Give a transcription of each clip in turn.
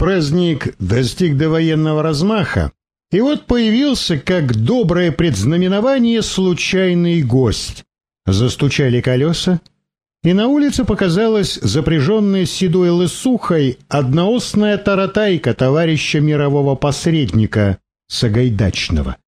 Праздник достиг довоенного размаха, и вот появился, как доброе предзнаменование, случайный гость. Застучали колеса, и на улице показалась запряженная седой лысухой одноосная таратайка товарища мирового посредника Сагайдачного.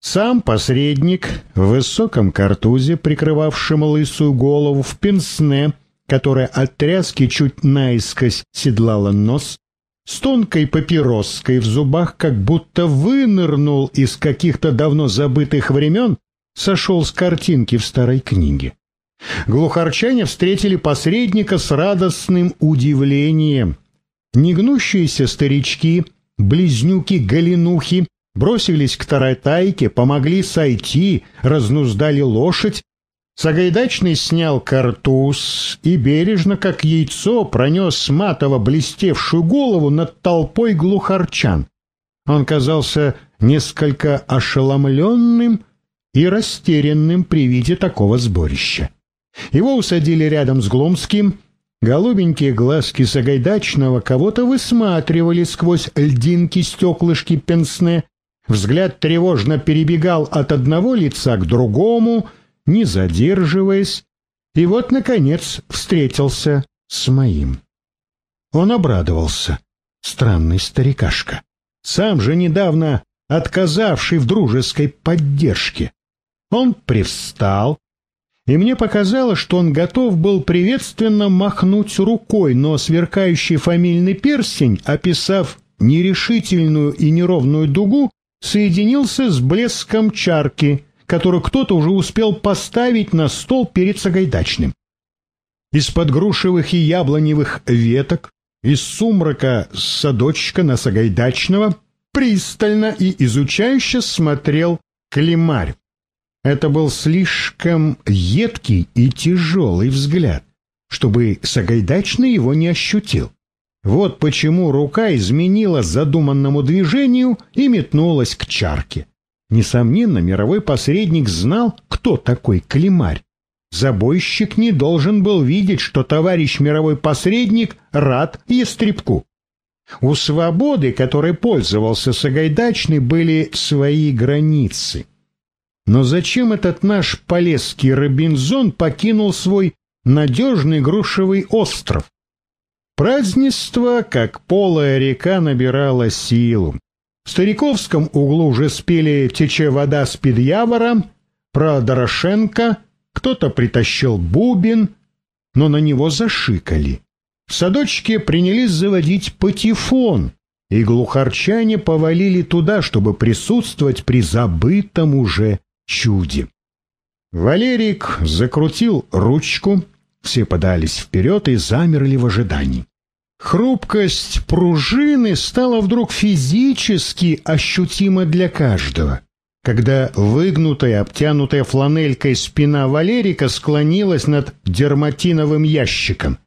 Сам посредник в высоком картузе, прикрывавшем лысую голову в пенсне, которая от тряски чуть наискось седлала нос, с тонкой папироской в зубах, как будто вынырнул из каких-то давно забытых времен, сошел с картинки в старой книге. Глухарчане встретили посредника с радостным удивлением. Негнущиеся старички, близнюки-галинухи, бросились к таратайке, помогли сойти, разнуздали лошадь. Сагайдачный снял картуз и бережно, как яйцо, пронес матово блестевшую голову над толпой глухарчан. Он казался несколько ошеломленным и растерянным при виде такого сборища. Его усадили рядом с Гломским. Голубенькие глазки Сагайдачного кого-то высматривали сквозь льдинки-стеклышки пенсне. Взгляд тревожно перебегал от одного лица к другому, не задерживаясь, и вот, наконец, встретился с моим. Он обрадовался. Странный старикашка. Сам же недавно отказавший в дружеской поддержке. Он привстал, и мне показалось, что он готов был приветственно махнуть рукой, но сверкающий фамильный перстень, описав нерешительную и неровную дугу, соединился с блеском чарки, которую кто-то уже успел поставить на стол перед Сагайдачным. Из-под грушевых и яблоневых веток, из сумрака садочка на Сагайдачного пристально и изучающе смотрел Климарь. Это был слишком едкий и тяжелый взгляд, чтобы Сагайдачный его не ощутил. Вот почему рука изменила задуманному движению и метнулась к чарке. Несомненно, мировой посредник знал, кто такой Климарь. Забойщик не должен был видеть, что товарищ мировой посредник рад ястребку. У свободы, которой пользовался Сагайдачный, были свои границы. Но зачем этот наш полесский Робинзон покинул свой надежный грушевый остров? Празднество, как полая река, набирало силу. В Стариковском углу уже спели «Тече вода с под явора», про Дорошенко, кто-то притащил бубен, но на него зашикали. В садочке принялись заводить патефон, и глухарчане повалили туда, чтобы присутствовать при забытом уже чуде. Валерик закрутил ручку, все подались вперед и замерли в ожидании. Хрупкость пружины стала вдруг физически ощутима для каждого, когда выгнутая, обтянутая фланелькой спина Валерика склонилась над дерматиновым ящиком.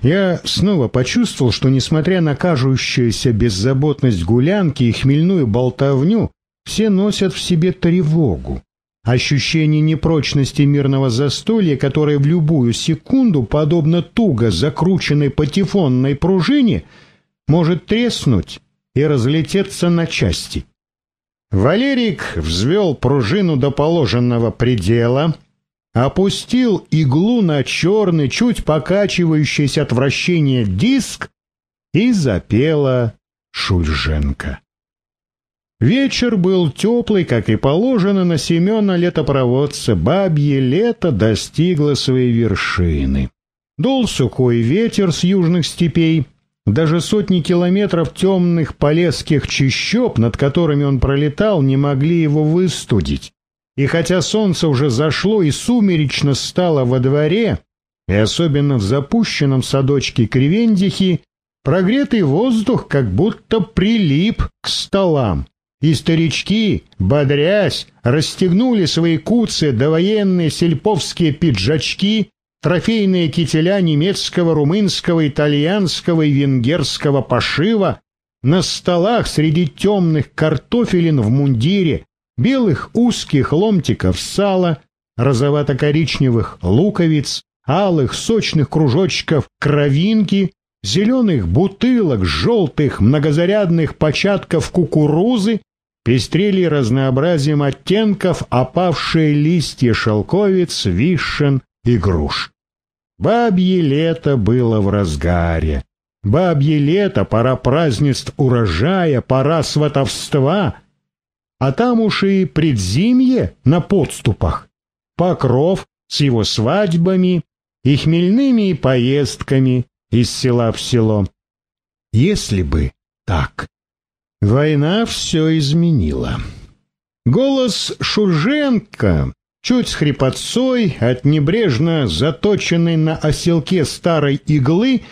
Я снова почувствовал, что, несмотря на кажущуюся беззаботность гулянки и хмельную болтовню, все носят в себе тревогу. Ощущение непрочности мирного застолья, которое в любую секунду, подобно туго закрученной патефонной пружине, может треснуть и разлететься на части. Валерик взвел пружину до положенного предела, опустил иглу на черный, чуть покачивающийся от вращения диск и запела Шульженко. Вечер был теплый, как и положено на Семена летопроводца. Бабье лето достигло своей вершины. Дул сухой ветер с южных степей. Даже сотни километров темных полесских чащоб, над которыми он пролетал, не могли его выстудить. И хотя солнце уже зашло и сумеречно стало во дворе, и особенно в запущенном садочке Кривендихи, прогретый воздух как будто прилип к столам и старички, бодрясь, расстегнули свои куцы довоенные сельповские пиджачки, трофейные кителя немецкого, румынского, итальянского и венгерского пошива, на столах среди темных картофелин в мундире, белых узких ломтиков сала, розовато-коричневых луковиц, алых сочных кружочков кровинки, зеленых бутылок, желтых многозарядных початков кукурузы пестрели разнообразием оттенков опавшие листья шелковиц, вишен и груш. Бабье лето было в разгаре. Бабье лето, пора празднеств урожая, пора сватовства. А там уж и предзимье на подступах. Покров с его свадьбами и хмельными поездками из села в село. Если бы так. Война все изменила. Голос Шуженко, чуть с хрипотцой, от небрежно заточенной на оселке старой иглы,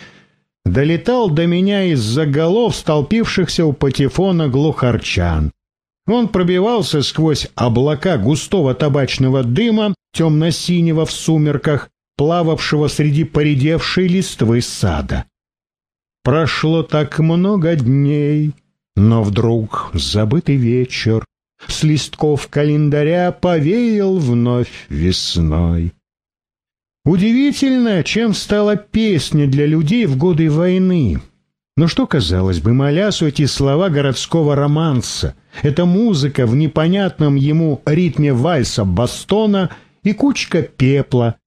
долетал до меня из-за голов столпившихся у патефона глухарчан. Он пробивался сквозь облака густого табачного дыма, темно-синего в сумерках, плававшего среди поредевшей листвы сада. Прошло так много дней, но вдруг забытый вечер с листков календаря повеял вновь весной. Удивительно, чем стала песня для людей в годы войны. Но что, казалось бы, молясу эти слова городского романса, эта музыка в непонятном ему ритме вальса Бастона и кучка пепла.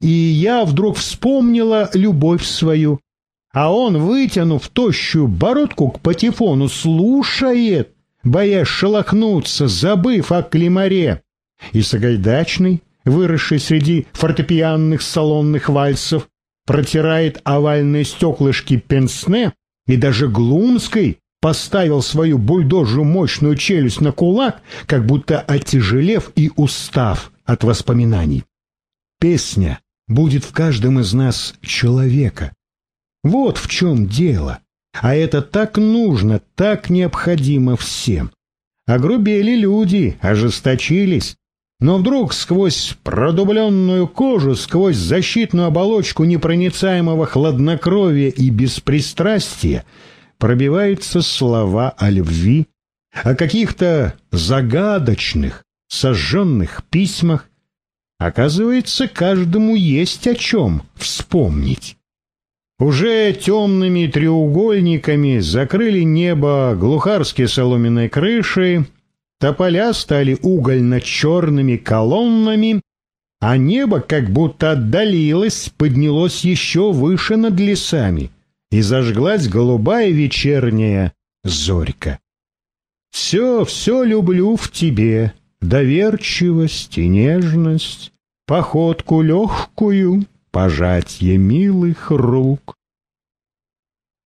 И я вдруг вспомнила любовь свою, а он, вытянув тощую бородку к патефону, слушает, боясь шелохнуться, забыв о климаре. И Сагайдачный, выросший среди фортепианных салонных вальсов, протирает овальные стеклышки пенсне, и даже Глумской поставил свою бульдожью мощную челюсть на кулак, как будто отяжелев и устав от воспоминаний. Песня будет в каждом из нас человека, вот в чем дело. А это так нужно, так необходимо всем. Огрубели люди, ожесточились. Но вдруг сквозь продубленную кожу, сквозь защитную оболочку непроницаемого хладнокровия и беспристрастия пробиваются слова о любви, о каких-то загадочных, сожженных письмах. Оказывается, каждому есть о чем вспомнить. Уже темными треугольниками закрыли небо глухарские соломенные крыши, тополя стали угольно-черными колоннами, а небо как будто отдалилось, поднялось еще выше над лесами, и зажглась голубая вечерняя зорька. Все, все люблю в тебе, доверчивость и нежность, походку легкую, пожатие милых рук.